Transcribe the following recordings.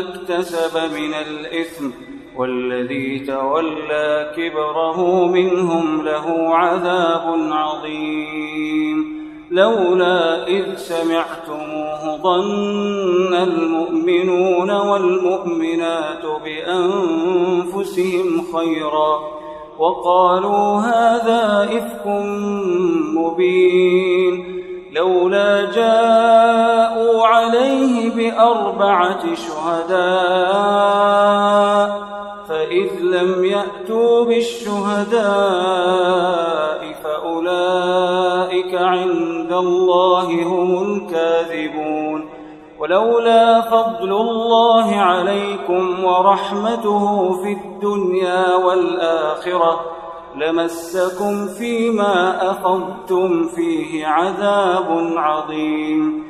اكتسب من الإثم والذي تولى كبره منهم له عذاب عظيم لولا إذ سمعتموه ظن المؤمنون والمؤمنات بأنفسهم خيرا وقالوا هذا إفك مبين لولا جاءوا عليه بأربعة شهداء فإذ لم يأتوا بالشهداء فأولئك عند الله هم الكاذبون. ولولا فضل الله عليكم ورحمته في الدنيا والآخرة لمسكم فيما أخذتم فيه عذاب عظيم.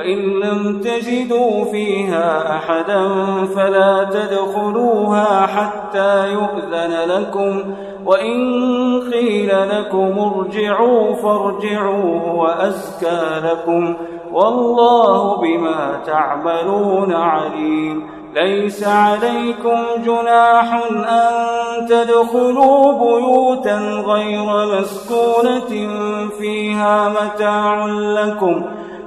فإن لم تجدوا فيها أحدا فلا تدخلوها حتى يؤذن لكم وإن قيل لكم ارجعوا فارجعوا وأزكى لكم والله بما تعملون عليم ليس عليكم جناح أن تدخلوا بيوتا غير مسكونة فيها متاع لكم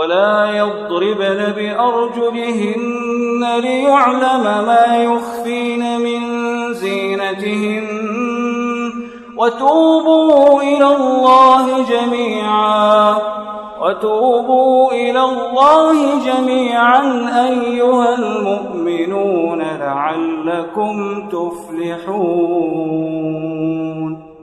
ولا يضربن بأرجلهن ليعلم ما يخفين من زينتهن وتوبوا إلى الله جميعا وتوبوا إلى الله جميعا أيها المؤمنون لعلكم تفلحون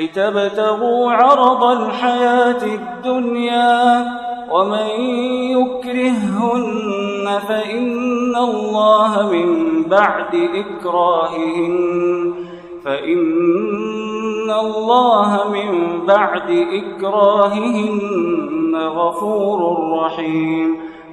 لتبتغوا عرض الحياة الدنيا ومن يكرههن فإن الله من بعد إكراههن فإن الله من بعد إكراههن غفور رحيم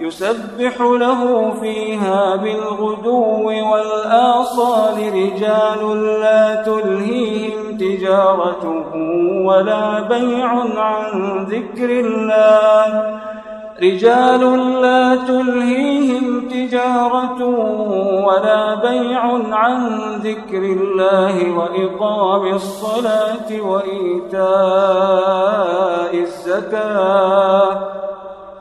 يسبح له فيها بالغدو والآصال رجال لا تلهيهم تجارة ولا بيع عن ذكر الله. رجال لا تلهيهم تجارة ولا بيع عن ذكر الله وإقام الصلاة وإيتاء الزكاة.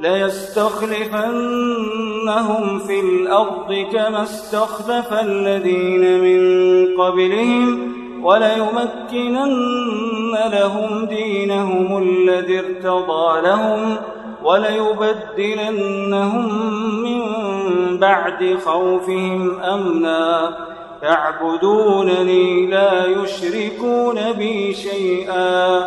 ليستخلفنهم في الأرض كما استخلف الذين من قبلهم وليمكنن لهم دينهم الذي ارتضى لهم وليبدلنهم من بعد خوفهم أمنا. يعبدونني لا يشركون بي شيئا.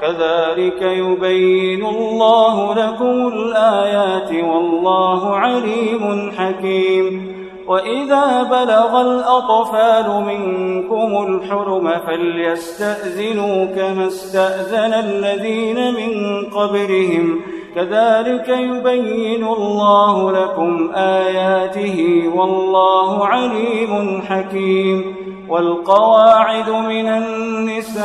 كذلك يبين الله لكم الآيات والله عليم حكيم. وإذا بلغ الأطفال منكم الحرم فليستأذنوا كما استأذن الذين من قبلهم. كذلك يبين الله لكم آياته والله عليم حكيم. والقواعد من النساء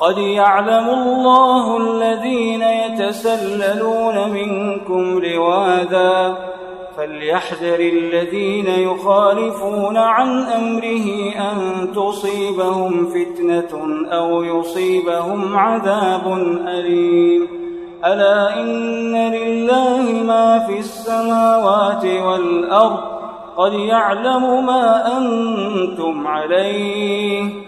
قد يعلم الله الذين يتسللون منكم لواذا فليحذر الذين يخالفون عن أمره أن تصيبهم فتنة أو يصيبهم عذاب أليم. ألا إن لله ما في السماوات والأرض قد يعلم ما أنتم عليه.